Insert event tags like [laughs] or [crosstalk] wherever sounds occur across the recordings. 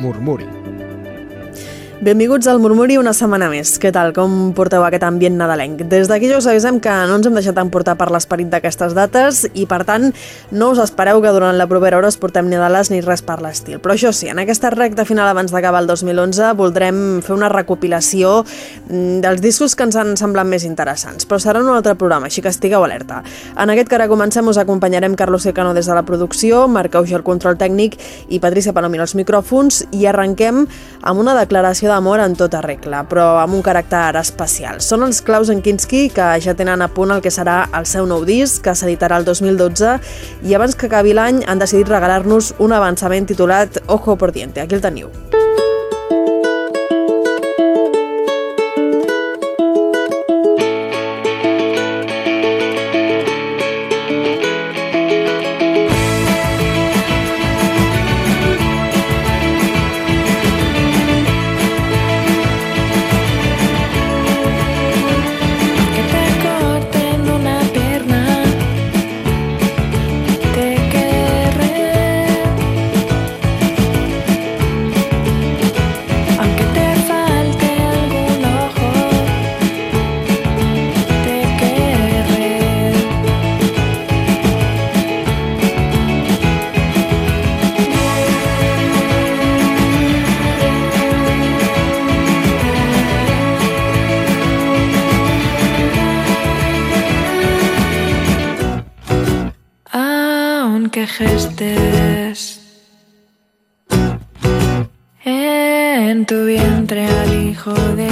Murmuri. Benvinguts al Murmuri una setmana més. Què tal? Com porteu aquest ambient nadalenc? Des d'aquí ja us avisem que no ens hem deixat emportar per l'esperit d'aquestes dates i, per tant, no us espereu que durant la propera hora es portem ni Nadales ni res per l'estil. Però això sí, en aquesta recta final abans d'acabar el 2011 voldrem fer una recopilació mm, dels discos que ens han semblat més interessants, però serà un altre programa, així que estigueu alerta. En aquest que ara comencem us acompanyarem Carlos Secano des de la producció, Marc Auger el control tècnic i Patricia Palomino els micròfons i arrenquem amb una declaració d'amor en tota regla, però amb un caràcter especial. Són els Klaus Kinski que ja tenen a punt el que serà el seu nou disc, que s'editarà el 2012, i abans que acabi l'any han decidit regalar-nos un avançament titulat Ojo por Diente. Aquí el teniu. En tu vientre al hijo de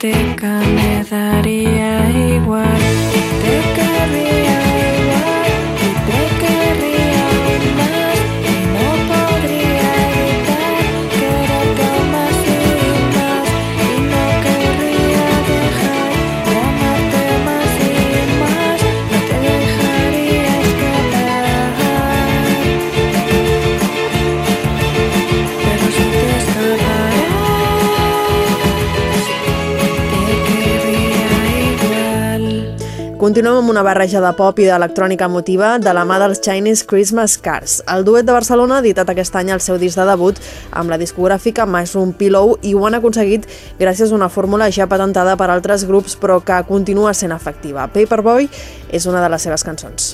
てかね Continuem amb una barreja de pop i d'electrònica emotiva de la mà dels Chinese Christmas Cars. El duet de Barcelona ha editat aquest any el seu disc de debut amb la discogràfica Mushroom Pillow i ho han aconseguit gràcies a una fórmula ja patentada per altres grups però que continua sent efectiva. Paperboy és una de les seves cançons.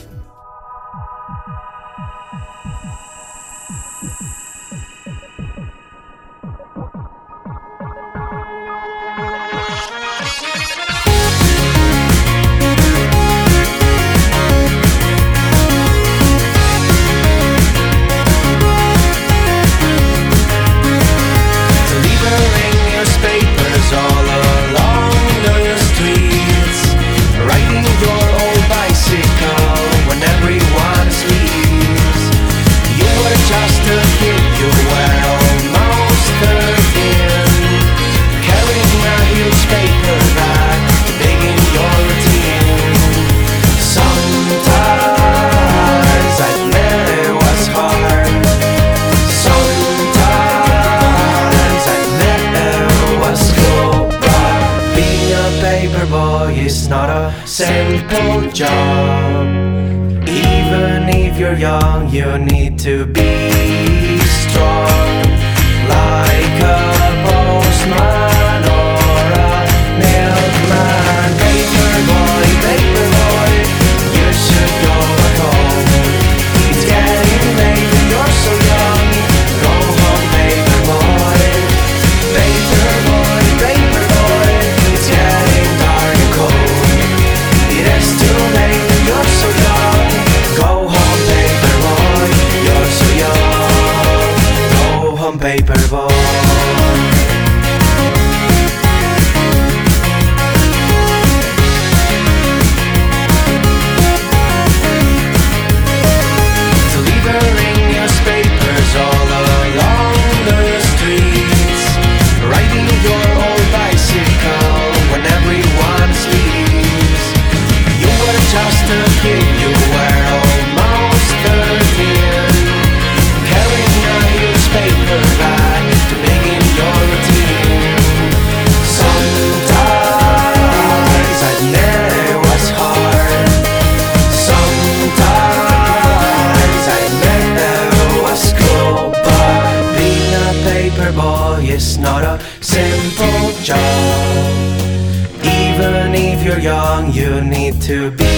to be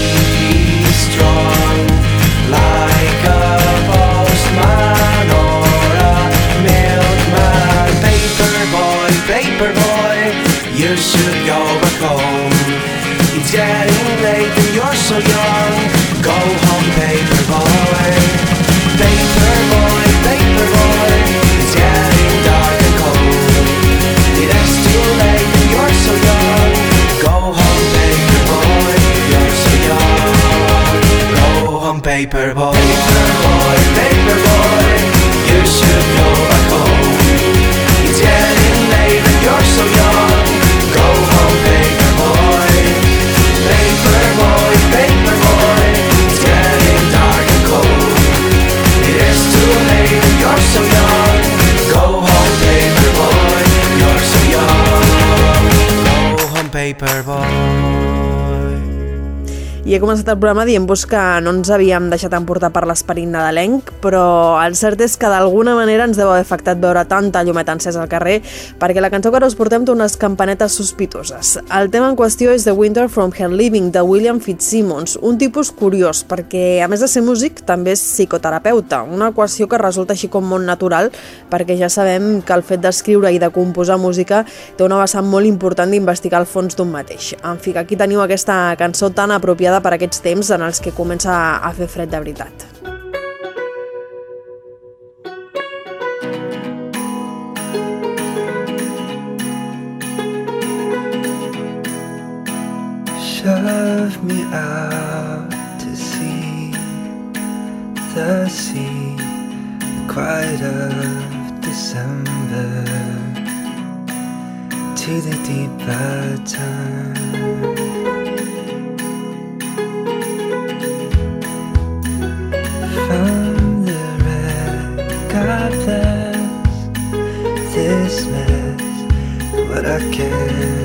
començat el programa dient-vos que no ens havíem deixat emportar per l'esperit nadalenc, però el cert és que d'alguna manera ens deu haver afectat veure tanta llumeta encesa al carrer, perquè la cançó que ara us portem té unes campanetes sospitoses. El tema en qüestió és The Winter From Her Living, de William Fitzsimmons, un tipus curiós, perquè a més de ser músic també és psicoterapeuta, una equació que resulta així com molt natural, perquè ja sabem que el fet d'escriure i de composar música té una vessant molt important d'investigar el fons d'un mateix. En fi, aquí teniu aquesta cançó tan apropiada per a aquests temps en els que comença a fer fred de veritat. Shove me out to see the sea, the quiet of December, to the deep time. second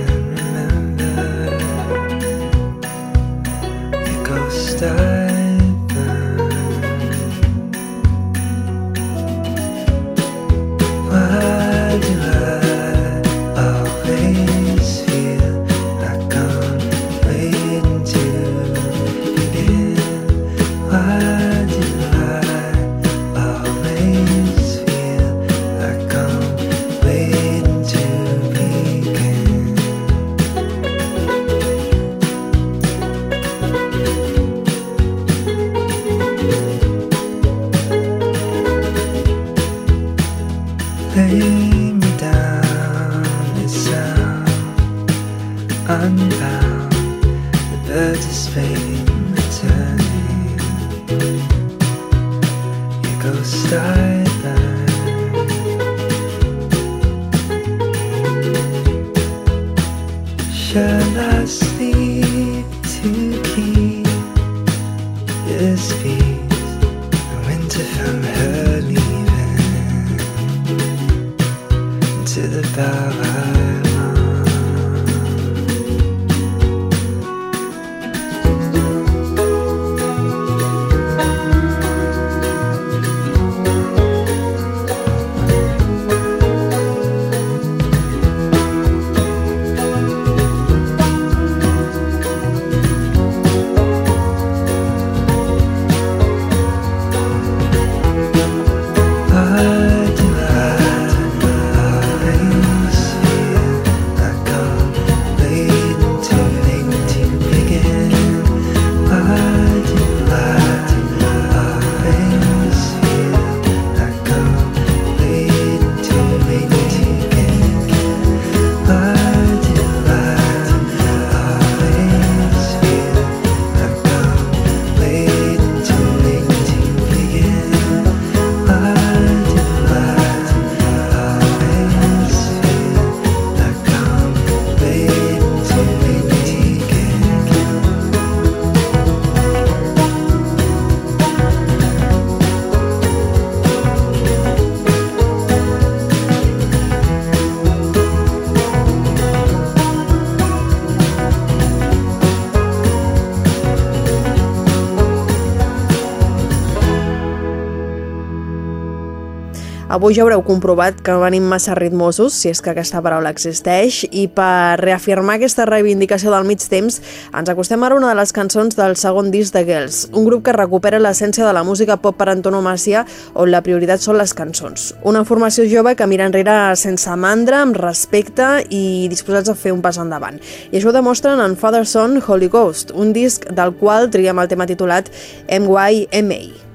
Avui ja haureu comprovat que venim massa ritmosos, si és que aquesta paraula existeix, i per reafirmar aquesta reivindicació del mig temps, ens acostem ara a una de les cançons del segon disc de Girls, un grup que recupera l'essència de la música pop per antonomàcia, on la prioritat són les cançons. Una formació jove que mira enrere sense mandra, amb respecte i disposats a fer un pas endavant. I això ho demostren en Father Son Holy Ghost, un disc del qual triem el tema titulat MYMA.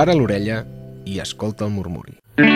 Para l'orella i escolta el murmuri. Per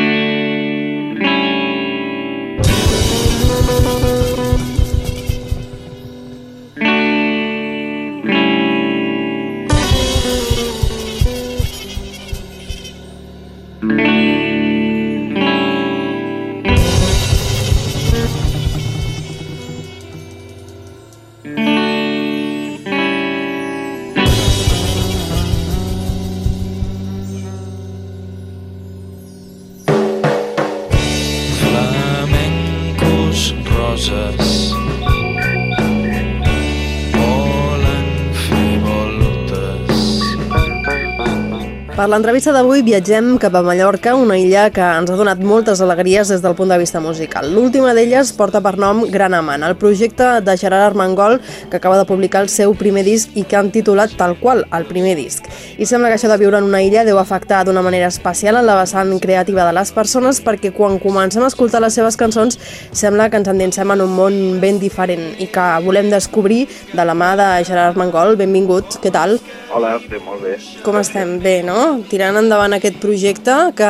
l'entrevista d'avui viatgem cap a Mallorca, una illa que ens ha donat moltes alegries des del punt de vista musical. L'última d'elles porta per nom Gran Amant, el projecte de Gerard Armengol que acaba de publicar el seu primer disc i que han titulat tal qual, el primer disc. I sembla que això de viure en una illa deu afectar d'una manera especial en la vessant creativa de les persones perquè quan comencem a escoltar les seves cançons sembla que ens endinsem en un món ben diferent i que volem descobrir de la mà de Gerard Armengol. Benvingut, què tal? Hola, bé, molt bé. Com estem? Bé, no? Tirant endavant aquest projecte, que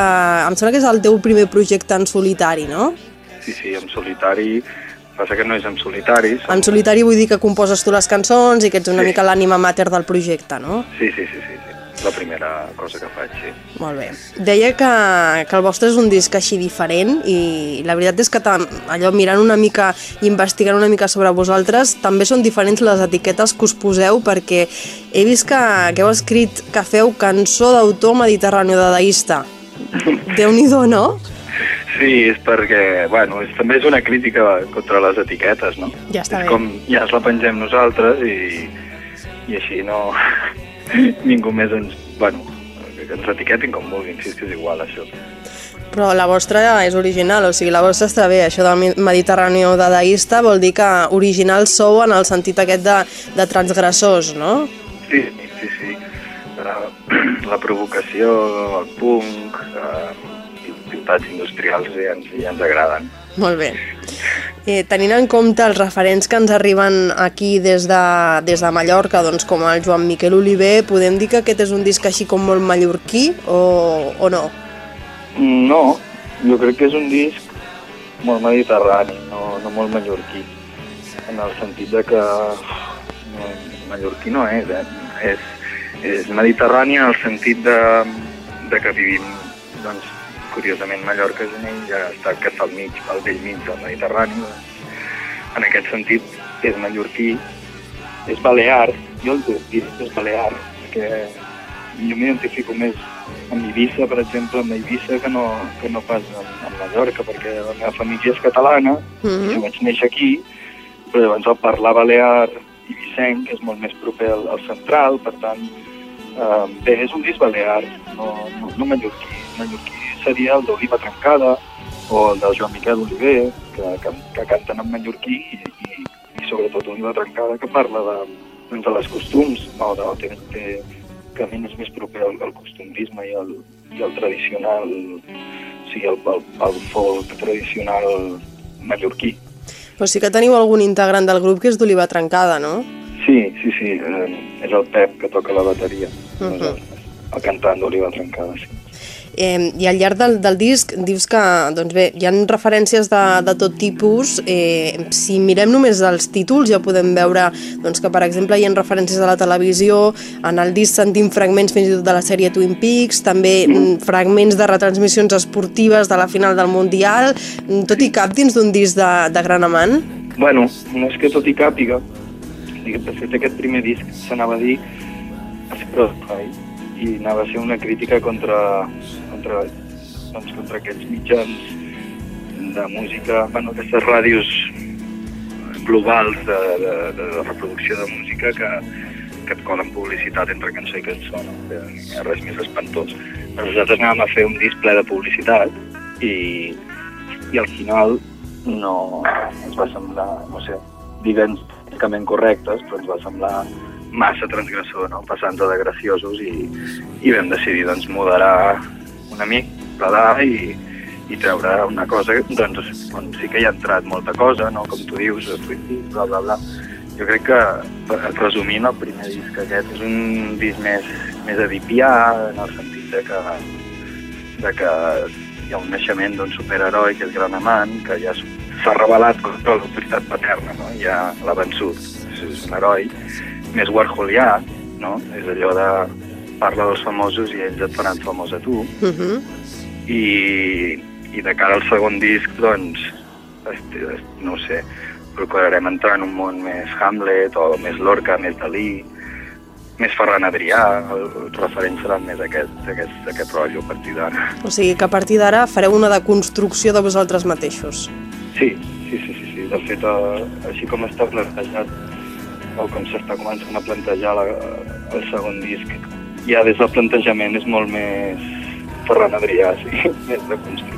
em sembla que és el teu primer projecte en solitari, no? Sí, sí, en solitari, passa que no és en solitari. som- En solitari vull dir que composes tu les cançons i que ets una Sí. mica l'ànima mater del projecte, no? Sí, sí, sí, sí, sí. La primera cosa que faig, sí. Molt bé. Deia que, que el vostre és un disc així diferent i la veritat és que allò mirant una mica i investigant una mica sobre vosaltres també són diferents les etiquetes que us poseu perquè he vist que, que heu escrit que feu cançó d'autor mediterrani dadaista. [laughs] Déu-n'hi-do, no? Sí, és perquè, bueno, és, també és una crítica contra les etiquetes, no? Ja està és bé. com ja es la pengem nosaltres i, i així no... [laughs] ningú més ens... Bueno, que ens etiquetin com vulguin, si és que és igual, això. Però la vostra és original, o sigui, la vostra està bé. Això del Mediterrani dadaista vol dir que original sou en el sentit aquest de, de transgressors, no? Sí, sí, sí. La, [clears throat] la provocació, el punk, eh, ciutats industrials ja ens, ja ens agraden. Molt bé. Eh, tenint en compte els referents que ens arriben aquí des de, des de Mallorca, doncs com el Joan Miquel Oliver, podem dir que aquest és un disc així com molt mallorquí o, o no? No, jo crec que és un disc molt mediterrani, no, no molt mallorquí, en el sentit de que no, mallorquí no és, eh? és, és mediterrani en el sentit de, de que vivim, doncs, curiosament, Mallorca és una illa està, que està al mig, al vell mig del Mediterrani, en aquest sentit és mallorquí, és balear, jo el dic és balear, perquè jo m'identifico més amb Eivissa, per exemple, amb Eivissa que no, que no pas amb, amb Mallorca, perquè la meva família és catalana, mm. -hmm. jo vaig néixer aquí, però llavors el parlar balear i vicenc és molt més proper al, al central, per tant, eh, bé, és un disc balear, no, no, no mallorquí. Mallorquí seria el d'Oliva Trencada o el del Joan Miquel Oliver, que, que, que canten en mallorquí i, i, i sobretot Oliva Trencada, que parla de, doncs, de les costums, no, de, té, té, que a mi és més proper al, al costumbrisme i al, i al tradicional, o sigui, el, el, el folk tradicional mallorquí. Però sí que teniu algun integrant del grup que és d'Oliva Trencada, no? Sí, sí, sí, eh, és el Pep que toca la bateria, Nosaltres, el cantant d'Oliva Trencada, sí. Eh, I al llarg del, del disc dius que doncs bé, hi ha referències de, de tot tipus. Eh, si mirem només els títols ja podem veure doncs, que, per exemple, hi ha referències a la televisió, en el disc sentim fragments fins i tot de la sèrie Twin Peaks, també mm. fragments de retransmissions esportives de la final del Mundial, mm, tot i cap dins d'un disc de, de gran amant. Bueno, no és que tot hi càpiga. Dic, De fet, aquest primer disc s'anava a dir i anava a ser una crítica contra, contra, doncs, contra aquests mitjans de música, bueno, aquestes ràdios globals de, de, de reproducció de música que, que et colen publicitat entre cançó i cançó, no? hi ha res més espantós. Nosaltres anàvem a fer un disc ple de publicitat i, i al final no ens va semblar, no sé, políticament correctes, però ens va semblar massa transgressor, no? passant de graciosos i, i vam decidir doncs, moderar una mica, pedar i, i treure una cosa doncs, on sí que hi ha entrat molta cosa, no? com tu dius, bla, bla, bla. Jo crec que, resumint, el primer disc aquest és un disc més, més edipià, en el sentit de que, de que hi ha un naixement d'un superheroi que és Gran Amant, que ja s'ha revelat contra l'autoritat paterna, no? ja l'ha vençut. És un heroi més warholià, no? És allò de parla dels famosos i ells et faran famós a tu. Uh -huh. I, i de cara al segon disc, doncs, est, est, no sé, procurarem entrar en un món més Hamlet o més Lorca, més Dalí, més Ferran Adrià, el- els referents seran més aquest, aquest, aquest rotllo a partir d'ara. O sigui que a partir d'ara fareu una deconstrucció de vosaltres mateixos. Sí, sí, sí, sí, sí. De fet, eh, així com està plantejat, o com s'està començant a plantejar la, el segon disc, ja des del plantejament és molt més Ferran Adrià, sí, [laughs] més de constructivista.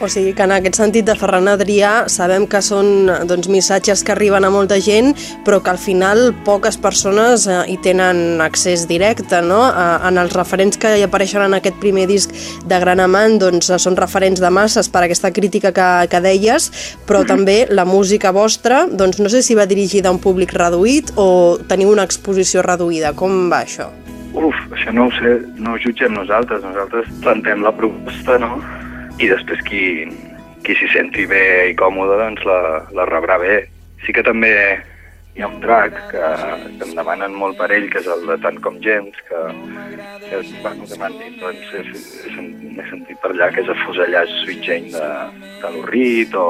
O sigui que en aquest sentit de Ferran Adrià sabem que són doncs, missatges que arriben a molta gent, però que al final poques persones eh, hi tenen accés directe, no? Eh, en els referents que hi apareixen en aquest primer disc de Gran Amant, doncs són referents de masses per aquesta crítica que, que deies, però també la música vostra, doncs no sé si va dirigida a un públic reduït o teniu una exposició reduïda. Com va això? Uf, això no ho sé, no ho jutgem nosaltres. Nosaltres plantem la proposta, no? I després qui, qui s'hi senti bé i còmode, doncs la, la rebrà bé. Sí que també hi ha un track que, que em demanen molt per ell, que és el de Tant com Gens, que, que bueno, que m'han dit, doncs, he, he, sen- he sentit per allà que és afusellar Sweet Jane de, de l'Urrit o,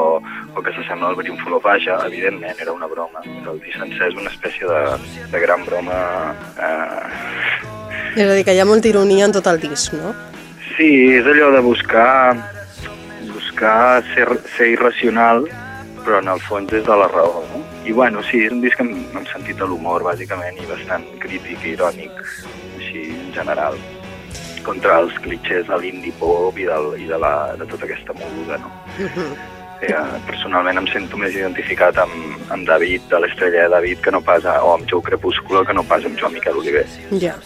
o que s'assembla al Brinfolo Vaja, evidentment era una broma. El disc sencer és una espècie de, de gran broma eh, És a dir, que hi ha molta ironia en tot el disc, no? Sí, és allò de buscar buscar ser, ser irracional, però en el fons és de la raó, no? I bueno, sí, és un disc amb, amb sentit de l'humor, bàsicament, i bastant crític i irònic, així, en general, contra els clitxers de l'indie pop i, del, i de, la, de tota aquesta moguda, no? [laughs] Eh, personalment em sento més identificat amb, amb David, de l'estrella de David, que no pas, a, o amb Joe Crepúsculo, que no pas amb Joan Miquel Oliver. Ja.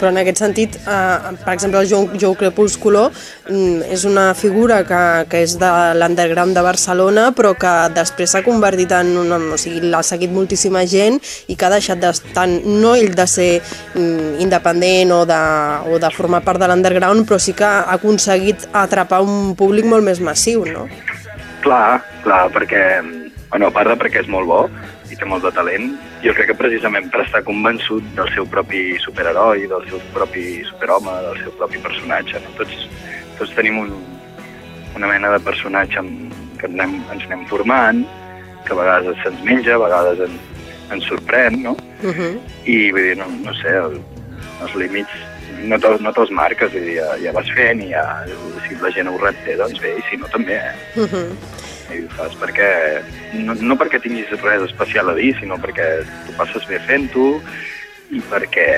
Però en aquest sentit, eh, per exemple, el Joe, Joe Crepúsculo mm, és una figura que, que és de l'underground de Barcelona, però que després s'ha convertit en una... O sigui, l'ha seguit moltíssima gent i que ha deixat d'estar, no ell de ser mm, independent o de, o de formar part de l'underground, però sí que ha aconseguit atrapar un públic molt més massiu, no? Clar, clar, perquè, bueno, a part de perquè és molt bo i té molt de talent, jo crec que precisament per estar convençut del seu propi superheroi, del seu propi superhome, del seu propi personatge, no? Tots, tots tenim un, una mena de personatge amb, que anem, ens anem formant, que a vegades se'ns menja, a vegades en, ens sorprèn, no? Uh -huh. I vull dir, no, no sé, el, els límits no te'ls no te'ls marques, vull dir, ja, ja vas fent i ja, si la gent ho reté, doncs bé, i si no també, eh? Uh -huh. I fas perquè, no, no perquè tinguis res especial a dir, sinó perquè tu passes bé fent-ho i perquè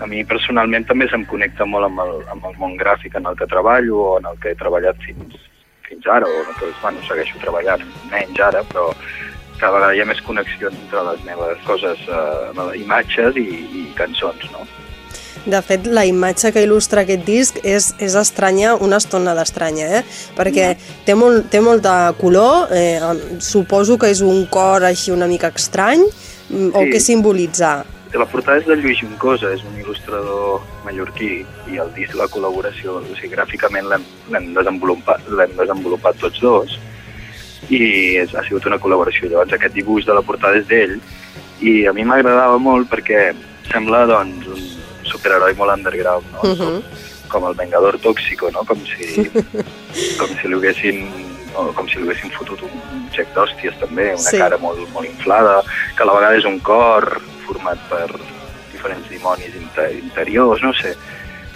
a mi personalment també se'm connecta molt amb el, amb el món gràfic en el que treballo o en el que he treballat fins, fins ara, o que bueno, segueixo treballant menys ara, però cada vegada hi ha més connexió entre les meves coses, eh, imatges i, i cançons, no? De fet, la imatge que il·lustra aquest disc és, és estranya, una estona d'estranya, eh? perquè té, molt, té molta color, eh, suposo que és un cor així una mica estrany, mm, o Sí. què simbolitza? La portada és de Lluís Juncosa, és un il·lustrador mallorquí, i el disc, la col·laboració, o sigui, gràficament l'hem- desenvolupat, desenvolupat tots dos, i és, ha sigut una col·laboració. Llavors aquest dibuix de la portada és d'ell, i a mi m'agradava molt perquè sembla, doncs, un superheroi molt underground, no? Uh -huh. com el Vengador Tóxico, no? Com si, [laughs] com si li haguessin o com si li haguessin fotut un xec d'hòsties també, una Sí. cara molt, molt inflada, que a la vegada és un cor format per diferents dimonis inter interiors, no sé,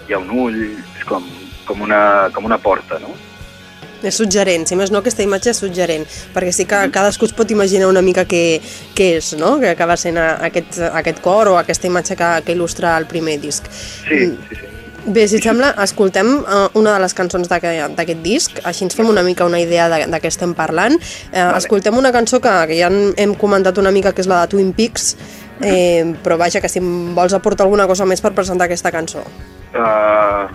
hi ha un ull, és com, com, una, com una porta, no? És suggerent, si més no aquesta imatge és suggerent, perquè sí que cadascú es pot imaginar una mica què, què és, no? que acaba sent a- aquest, aquest cor o aquesta imatge que, que il·lustra el primer disc. Sí, Mm. sí, sí. Bé, si et sembla, escoltem uh, una de les cançons d'aquest disc, així ens fem una mica una idea de, de què estem parlant. Eh, Vale. Escoltem una cançó que, que ja hem, hem comentat una mica, que és la de Twin Peaks, eh, però vaja, que si em vols aportar alguna cosa més per presentar aquesta cançó. Uh,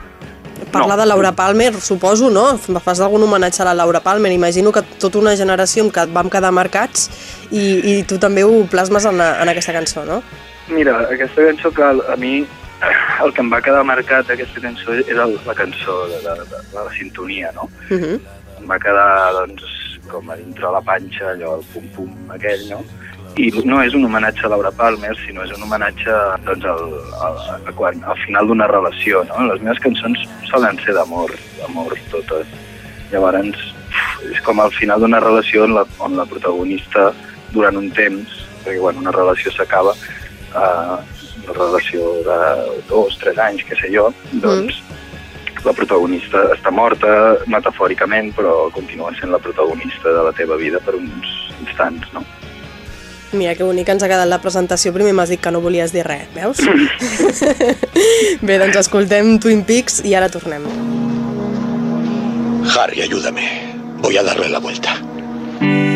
Parlar No. de Laura Palmer, suposo, no? Fas algun homenatge a la Laura Palmer. Imagino que tota una generació que vam quedar marcats i, i tu també ho plasmes en, la, en aquesta cançó, no? Mira, aquesta cançó que a mi el que em va quedar marcat d'aquesta cançó era la cançó de, de, de, de la sintonia, no? Uh -huh. em va quedar doncs, com a dintre la panxa, allò, el pum-pum aquell, no? I no és un homenatge a Laura Palmer, sinó és un homenatge doncs, al, al, quan, al final d'una relació. No? Les meves cançons solen ser d'amor, d'amor totes. Llavors, és com al final d'una relació on la, on la protagonista, durant un temps, perquè quan una relació s'acaba, eh, una relació de dos, tres anys, què sé jo, doncs la protagonista està morta metafòricament, però continua sent la protagonista de la teva vida per uns instants, no? Mira, que bonic ens ha quedat la presentació. Primer m'has dit que no volies dir res, veus? [laughs] Bé, doncs escoltem Twin Peaks i ara tornem. Harry, ayúdame. Voy a darle la vuelta. Dios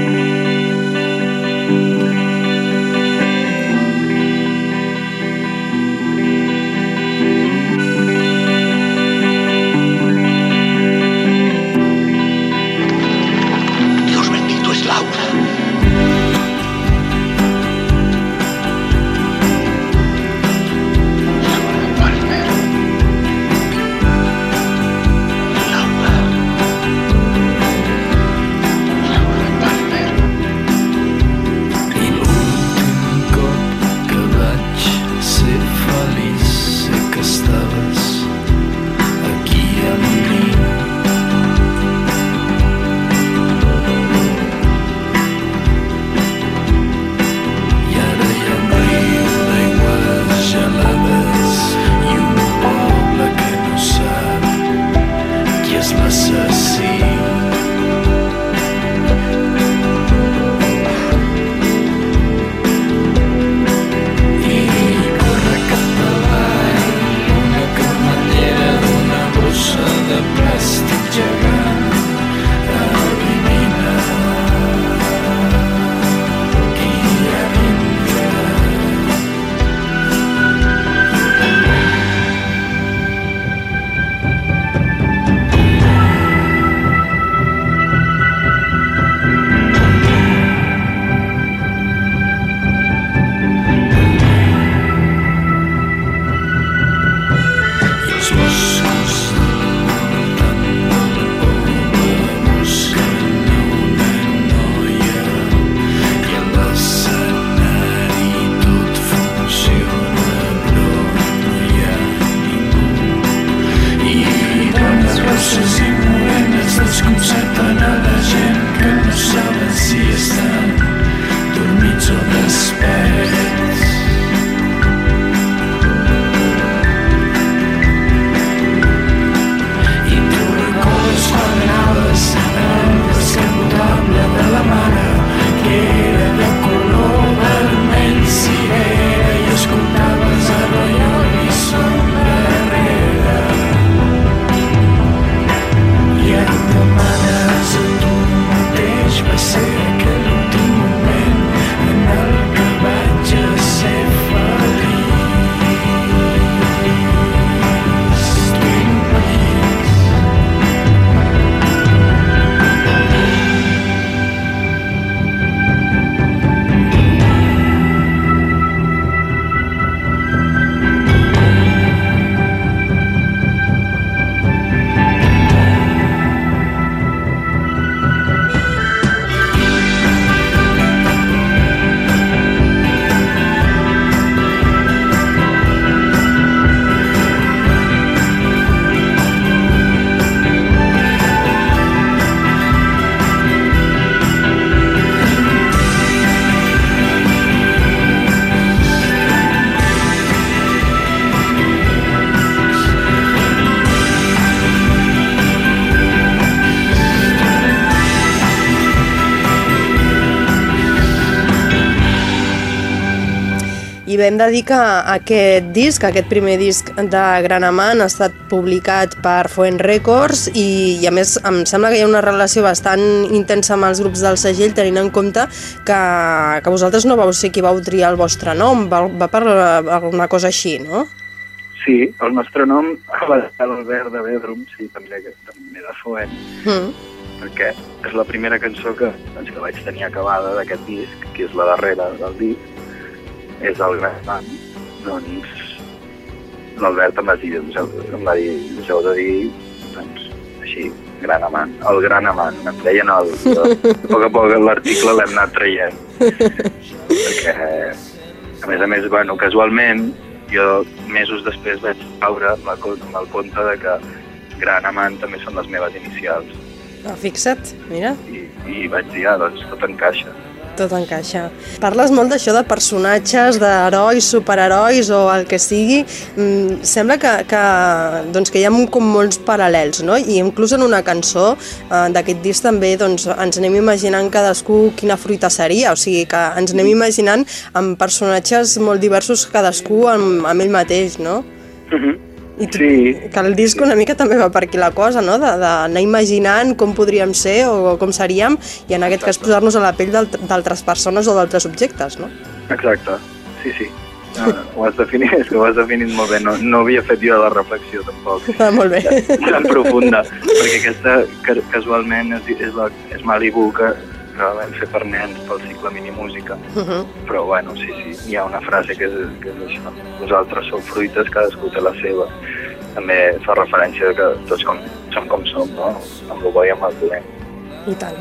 Vam dedicar aquest disc, aquest primer disc de Gran Amant, ha estat publicat per Foent Records i, i a més em sembla que hi ha una relació bastant intensa amb els grups del segell tenint en compte que, que vosaltres no vau ser qui vau triar el vostre nom, va, va per alguna cosa així, no? Sí, el nostre nom va de l'Albert de Bedrum, sí, també, que també de Foent, Mm. perquè és la primera cançó que, doncs, que vaig tenir acabada d'aquest disc, que és la darrera del disc, és el gran doncs l'Albert em va dir, em va dir, us heu de dir, doncs, així, gran amant, el gran amant, em deien el, jo, [laughs] a poc a poc l'article l'hem anat traient, perquè, a més a més, bueno, casualment, jo mesos després vaig caure amb, la, amb el compte de que gran amant també són les meves inicials, Ah, fixa't, mira. i, i vaig dir, ah, doncs tot encaixa. Tot encaixa. Parles molt d'això de personatges, d'herois, superherois o el que sigui. Mm, sembla que, que, doncs que hi ha com molts paral·lels, no? I inclús en una cançó eh, d'aquest disc també doncs, ens anem imaginant cadascú quina fruita seria, o sigui que ens anem imaginant amb personatges molt diversos cadascú amb, amb ell mateix, no? I tu, Sí. que el disc una mica també va per aquí la cosa, no? D'anar imaginant com podríem ser o com seríem i en aquest cas posar-nos a la pell d'alt- d'altres persones o d'altres objectes, no? Exacte, sí, sí. No, [laughs] ho has definit, és que ho has definit molt bé. No, no havia fet jo la reflexió tampoc Ah, molt bé. tan profunda, perquè aquesta ca- casualment és, és, la, és Malibu que, que vam fer per nens pel cicle Minimúsica. Uh -huh. Però bueno, sí, sí, hi ha una frase que és, que és això. Nosaltres som fruites, cadascú té la seva. També fa referència que tots com, som com som, no? Amb el bo i amb el dolent. I tant.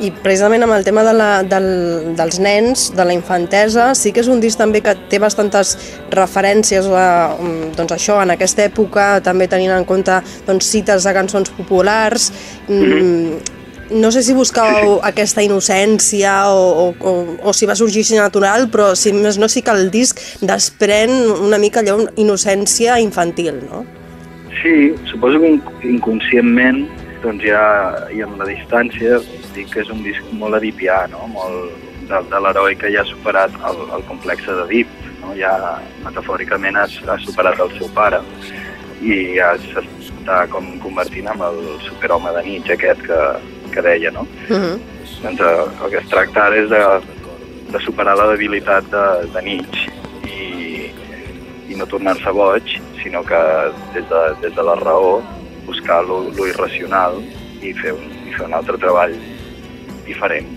I precisament amb el tema de la, del, dels nens, de la infantesa, sí que és un disc també que té bastantes referències a, mm, doncs això, en aquesta època, també tenint en compte doncs, cites de cançons populars. Mm, no sé si buscàveu aquesta innocència o, o, o, o si va sorgir així natural, però si més no sí que el disc desprèn una mica allò innocència infantil, no? Sí, suposo que inc- inconscientment, doncs ja, i amb la distància, dic que és un disc molt edipià, no? molt de, de l'heroi que ja ha superat el, el complex d'Edip, no? ja metafòricament ha, ha superat el seu pare i ja s'està com convertint en el superhome de Nietzsche aquest que, que deia, no? Uh -huh. Doncs eh, el que es tracta ara és de, de superar la debilitat de, de Nietzsche i, i no tornar-se boig, sinó que des de, des de la raó buscar lo, lo irracional i fer, un, i fer un altre treball diferent.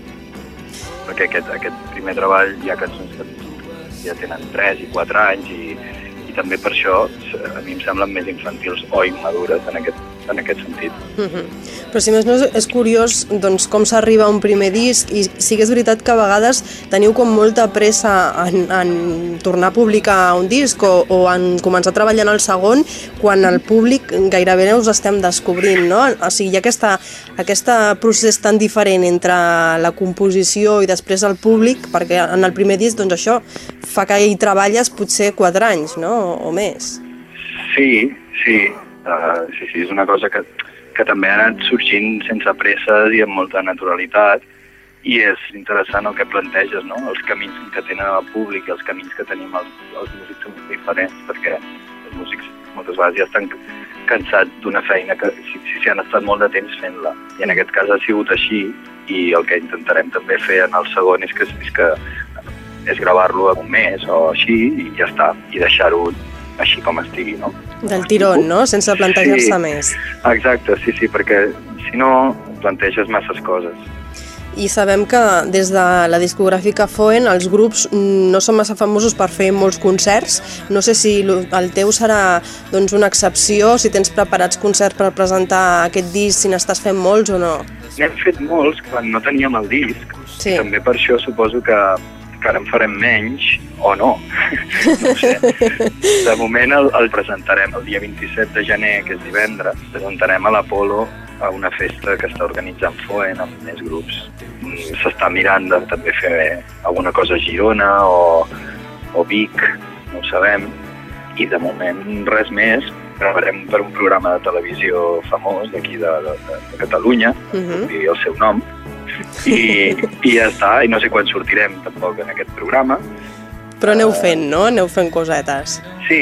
Perquè aquest, aquest primer treball hi ha cançons que ja tenen 3 i 4 anys i, i també per això a mi em semblen més infantils o immadures en aquest, en aquest sentit. Uh -huh. Però si més no és- curiós doncs, com s'arriba a un primer disc i sí que és veritat que a vegades teniu com molta pressa en, en tornar a publicar un disc o, o en començar a treballar en el segon quan el públic gairebé no us estem descobrint, no? O sigui, hi ha aquesta, aquesta procés tan diferent entre la composició i després el públic, perquè en el primer disc, doncs això, fa que hi treballes potser 4 anys, no? O, o més. Sí, sí, uh, sí, sí, és una cosa que, que també ha anat sorgint sense presses i amb molta naturalitat i és interessant el que planteges, no? Els camins que tenen el públic els camins que tenim els, els músics són diferents perquè els músics moltes vegades ja estan cansats d'una feina que si, si, han estat molt de temps fent-la i en aquest cas ha sigut així i el que intentarem també fer en el segon és que, és que és gravar-lo un mes o així i ja està, i deixar-ho així com estigui, no? Del tirón, no? Sense plantejar-se Sí. més. Exacte, sí, sí, perquè si no planteges masses coses. I sabem que des de la discogràfica Foen els grups no són massa famosos per fer molts concerts. No sé si el teu serà doncs, una excepció, si tens preparats concerts per presentar aquest disc, si n'estàs fent molts o no. N'hem fet molts quan no teníem el disc. Sí. I també per això suposo que, que ara en farem menys, o no. no sé. De moment el, el presentarem el dia 27 de gener, que és divendres. Presentarem a l'Apolo a una festa que està organitzant Foen amb més grups. Mm, S'està mirant de també fer alguna cosa a Girona o, o Vic, no ho sabem. I de moment res més. Gravarem per un programa de televisió famós d'aquí de, de, de, de Catalunya, Uh -huh. i el seu nom, i, i ja està, i no sé quan sortirem tampoc en aquest programa. Però aneu fent, no? Aneu fent cosetes. Sí,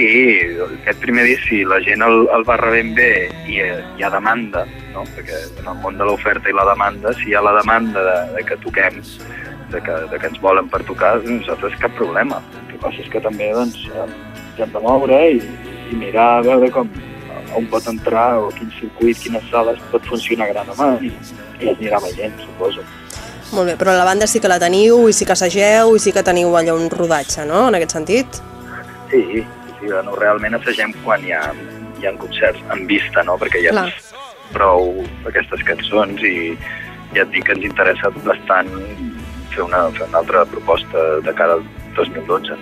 aquest primer disc, si la gent el, el va rebent bé i eh, hi ha demanda, no? perquè en el món de l'oferta i la demanda, si hi ha la demanda de, de que toquem, de que, de que ens volen per tocar, nosaltres cap problema. El que passa és que també doncs, eh, hem de moure i, i mirar a veure com on pot entrar o quin circuit, quines sales pot funcionar gran o mà i, i anirà veient, suposo. Molt bé, però la banda sí que la teniu i sí que assageu i sí que teniu allò un rodatge, no? En aquest sentit? Sí, sí, bueno, realment assagem quan hi ha, hi ha concerts en vista, no? Perquè ja Clar. prou aquestes cançons i ja et dic que ens interessa bastant fer una, fer una altra proposta de cara al 2012.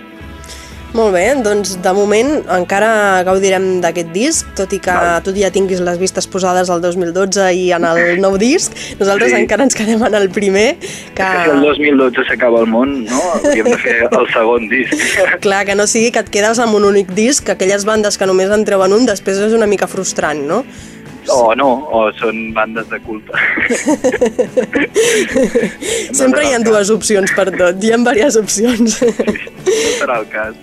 Molt bé, doncs de moment encara gaudirem d'aquest disc, tot i que tu ja tinguis les vistes posades al 2012 i en el [laughs] nou disc, nosaltres Sí. encara ens quedem en el primer, que... Que si el 2012 s'acaba el món, no? Hauríem de fer el segon disc. [laughs] Clar, que no sigui que et quedes amb un únic disc, que aquelles bandes que només en treuen un, després és una mica frustrant, no? O no, o són bandes de culte. [laughs] Sempre hi ha dues opcions per tot, hi ha diverses opcions. No serà el cas.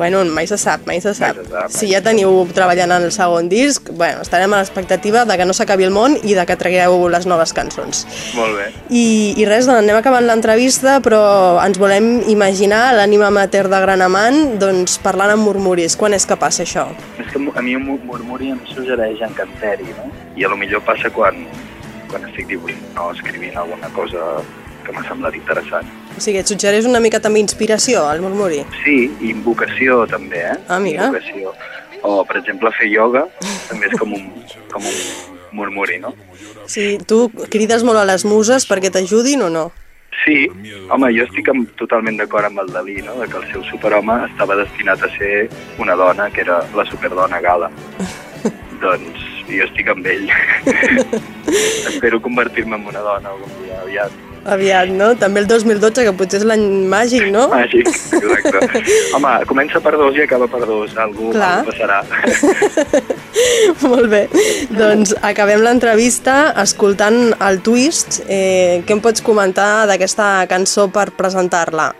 bueno, mai se sap, mai se sap. Mai se sap, Si ja teniu treballant en el segon disc, bueno, estarem a l'expectativa de que no s'acabi el món i de que tragueu les noves cançons. Molt bé. I, i res, doncs anem acabant l'entrevista, però ens volem imaginar l'ànima amateur de Gran Amant doncs, parlant amb murmuris. Quan és que passa això? És que a mi un mu- murmuri em suggereix encanteri, no? I a lo millor passa quan, quan estic dibuixant o escrivint alguna cosa que m'ha semblat interessant. O sigui, et suggereix una mica també inspiració, el murmuri? Sí, i invocació també, eh? Ah, mira. Invocació. O, per exemple, fer ioga també és com un, com un murmuri, no? Sí, tu crides molt a les muses perquè t'ajudin o no? Sí, home, jo estic amb, totalment d'acord amb el Dalí, no? De que el seu superhome estava destinat a ser una dona, que era la superdona Gala. [laughs] doncs jo estic amb ell. [laughs] Espero convertir-me en una dona algun dia aviat. Aviat, no? També el 2012, que potser és l'any màgic, no? Màgic, exacte. [laughs] Home, comença per dos i acaba per dos. Algú, Clar. algú passarà. [laughs] Molt bé. Doncs acabem l'entrevista escoltant el Twist. Eh, què em pots comentar d'aquesta cançó per presentar-la?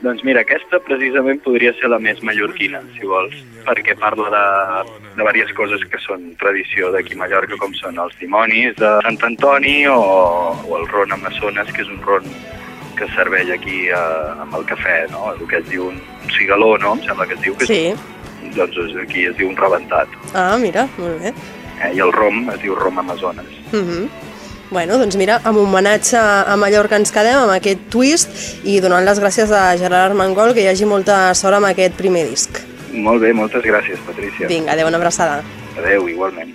Doncs mira, aquesta precisament podria ser la més mallorquina, si vols, perquè parla de, de diverses coses que són tradició d'aquí a Mallorca, com són els dimonis de Sant Antoni o, o el ron Amazones, que és un ron que serveix aquí eh, amb el cafè, no? El que es diu un, cigaló, no? Em sembla que es diu. Que Sí. És, doncs és- aquí es diu un rebentat. Ah, mira, molt bé. Eh? I el rom es diu rom Amazones. Uh -huh. Bueno, doncs mira, amb homenatge a Mallorca ens quedem amb aquest twist i donant les gràcies a Gerard Armengol que hi hagi molta sort amb aquest primer disc. Molt bé, moltes gràcies, Patrícia. Vinga, adéu, una abraçada. Adéu, igualment.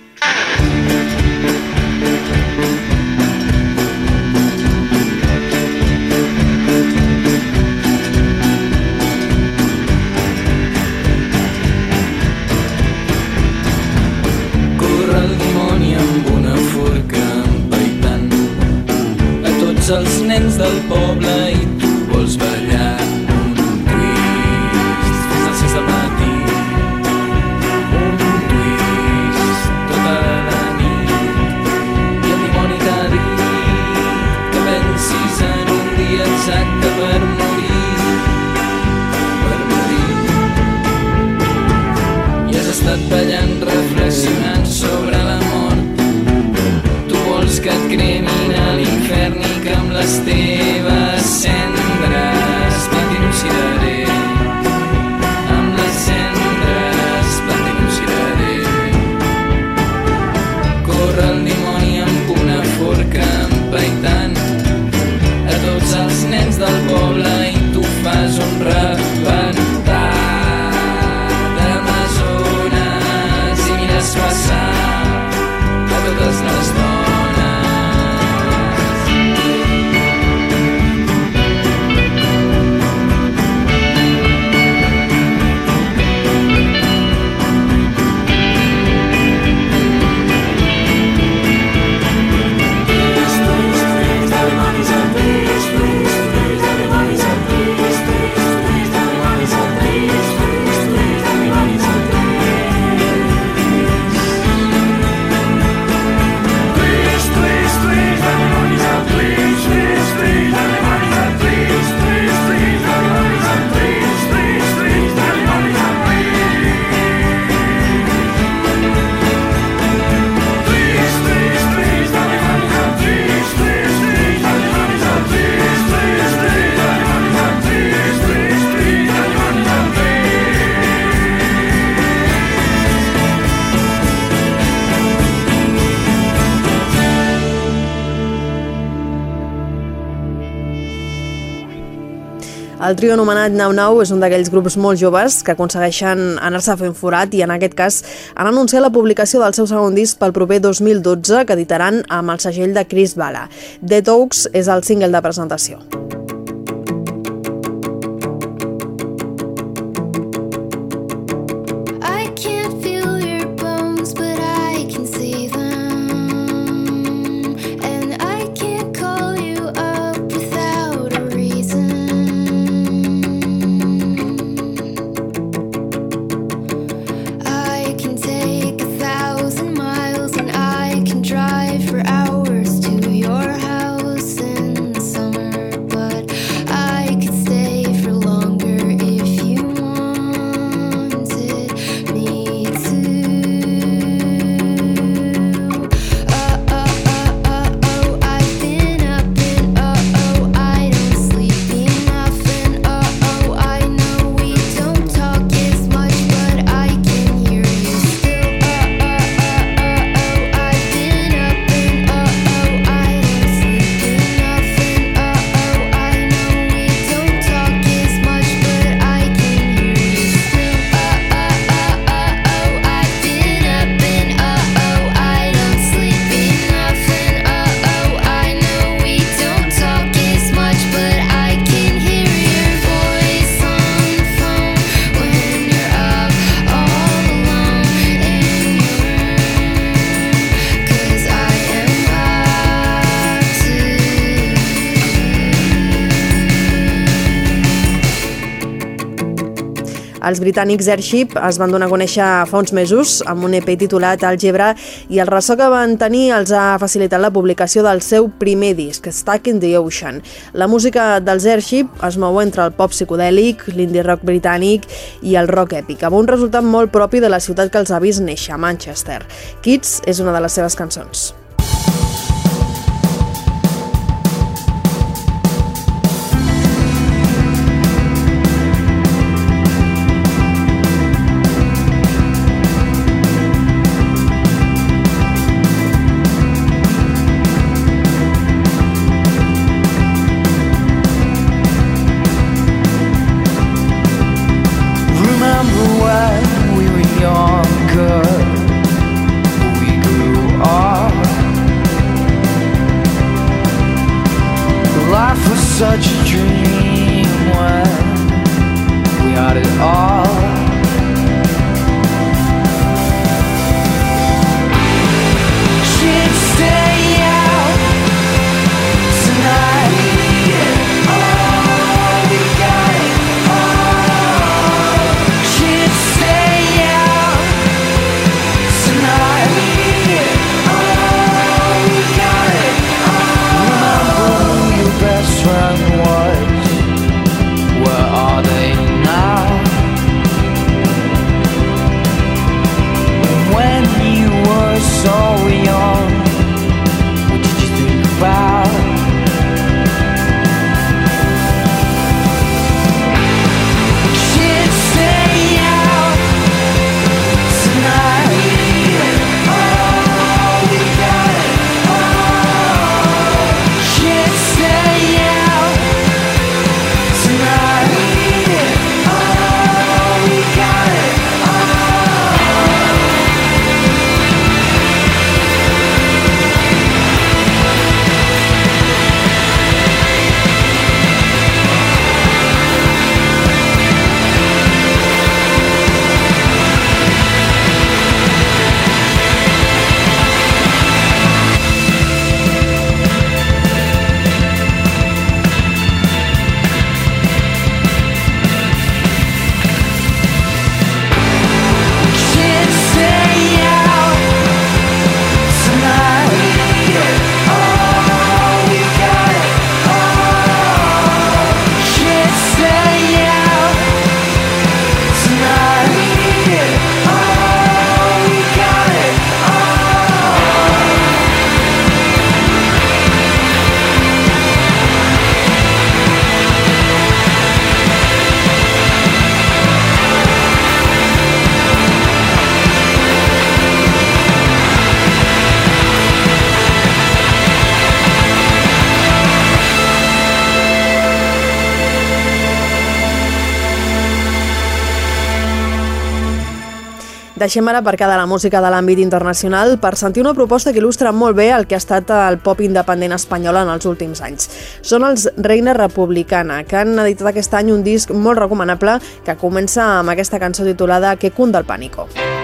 Tots els nens del poble i tu vols ballar un twist. Fins a les 6 del matí? Un twist tota la nit. I el dimoni t'ha dit que pensis en un dia exacte per morir. Per morir. I has estat ballant reflexionant El trio anomenat Nau Nau és un d'aquells grups molt joves que aconsegueixen anar-se fent forat i en aquest cas han anunciat la publicació del seu segon disc pel proper 2012 que editaran amb el segell de Chris Bala. The Talks és el single de presentació. Els britànics Airship es van donar a conèixer fa uns mesos amb un EP titulat Algebra i el ressò que van tenir els ha facilitat la publicació del seu primer disc, Stuck in the Ocean. La música dels Airship es mou entre el pop psicodèlic, l'indie rock britànic i el rock èpic, amb un resultat molt propi de la ciutat que els ha vist néixer, Manchester. Kids és una de les seves cançons. Such a dream when we had it all. Deixem ara per cada la música de l'àmbit internacional per sentir una proposta que il·lustra molt bé el que ha estat el pop independent espanyol en els últims anys. Són els Reina Republicana, que han editat aquest any un disc molt recomanable que comença amb aquesta cançó titulada Que cunda el pànico. Oh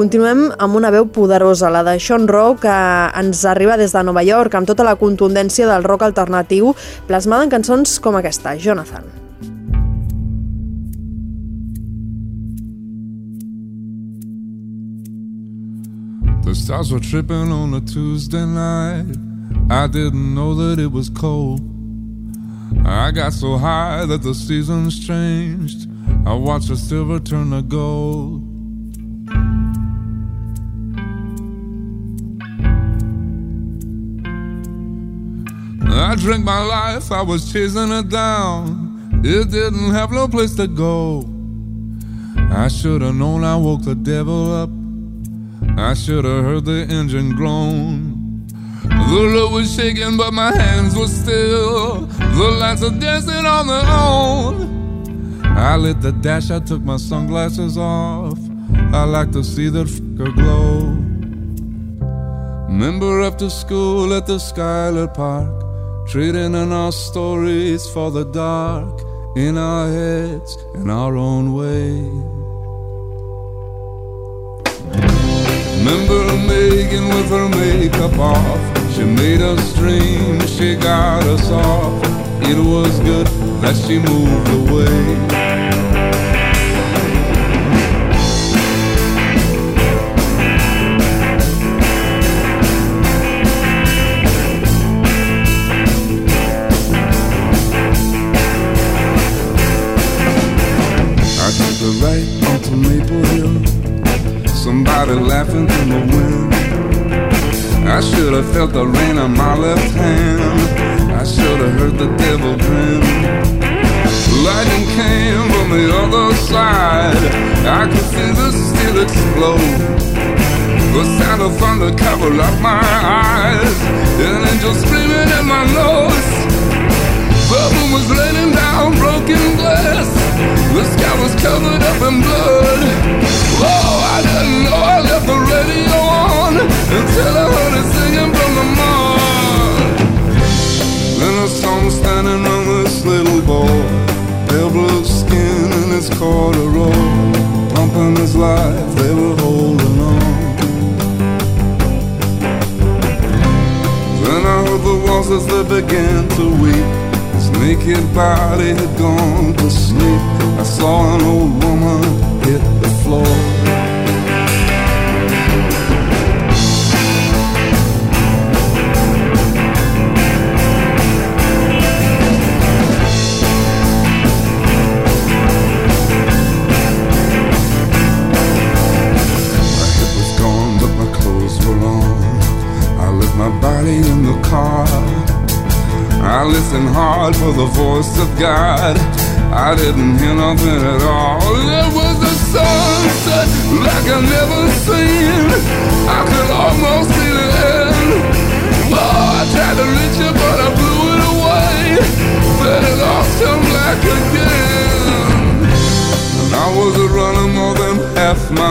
Continuem amb una veu poderosa, la de Sean Rowe, que ens arriba des de Nova York amb tota la contundència del rock alternatiu, plasmada en cançons com aquesta, Jonathan. The stars were tripping on a Tuesday night. I didn't know that it was cold. I got so high that the seasons changed. I watched the silver turn to gold. I drank my life, I was chasing it down. It didn't have no place to go. I should have known I woke the devil up. I should have heard the engine groan. The road was shaking, but my hands were still. The lights are dancing on their own. I lit the dash, I took my sunglasses off. I like to see that fucker glow. Remember after school at the Skylar Park, trading in our stories for the dark in our heads in our own way. Remember Megan with her makeup off. She made us dream, she got us off. It was good that she moved away.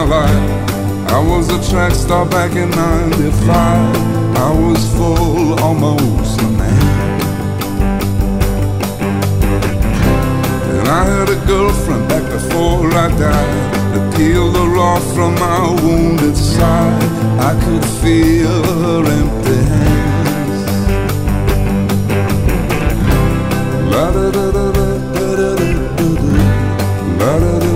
Life. I was a track star back in 95. I was full, almost a man. And I had a girlfriend back before I died to peel the raw from my wounded side. I could feel her empty hands. La da da da da da da da da da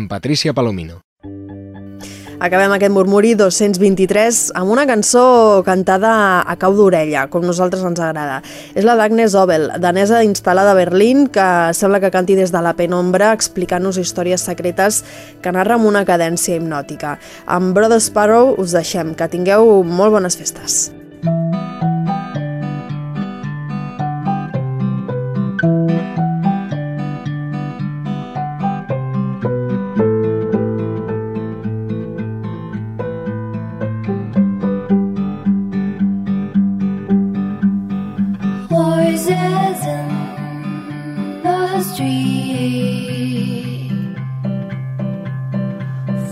amb Patricia Palomino. Acabem aquest murmuri 223 amb una cançó cantada a cau d'orella, com nosaltres ens agrada. És la d'Agnes Obel, danesa instal·lada a Berlín, que sembla que canti des de la penombra explicant-nos històries secretes que narra amb una cadència hipnòtica. Amb Brother Sparrow us deixem. Que tingueu molt bones festes. in the street.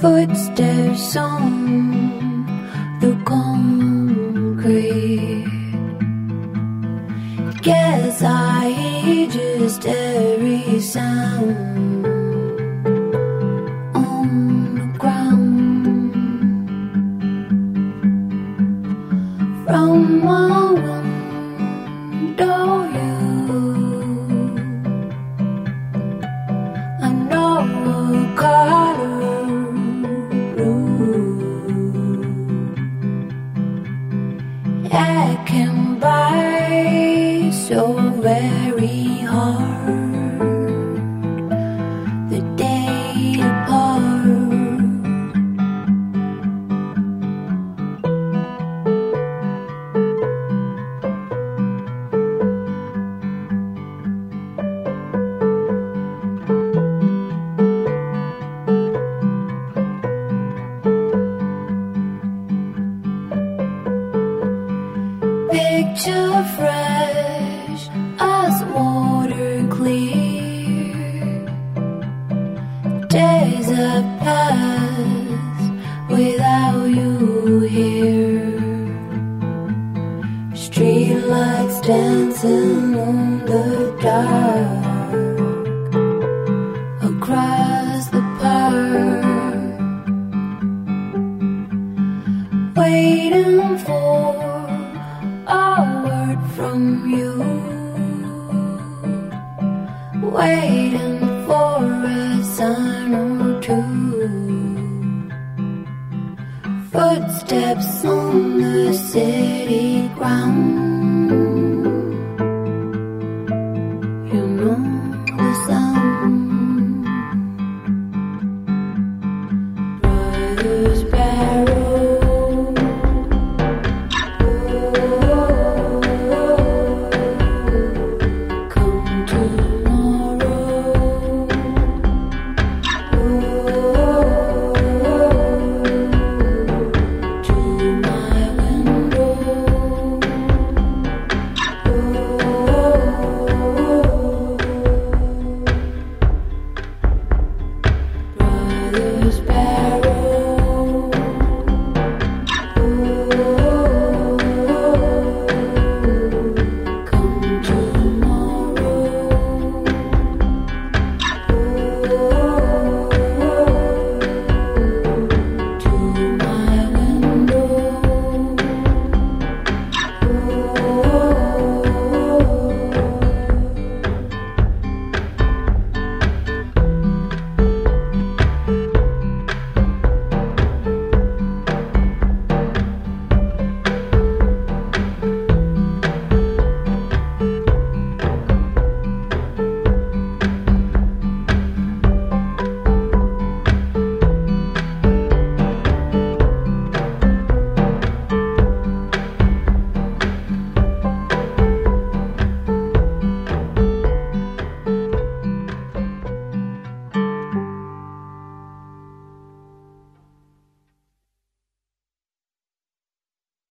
Footsteps on the concrete. Guess I hear just every sound. Footsteps on the city ground.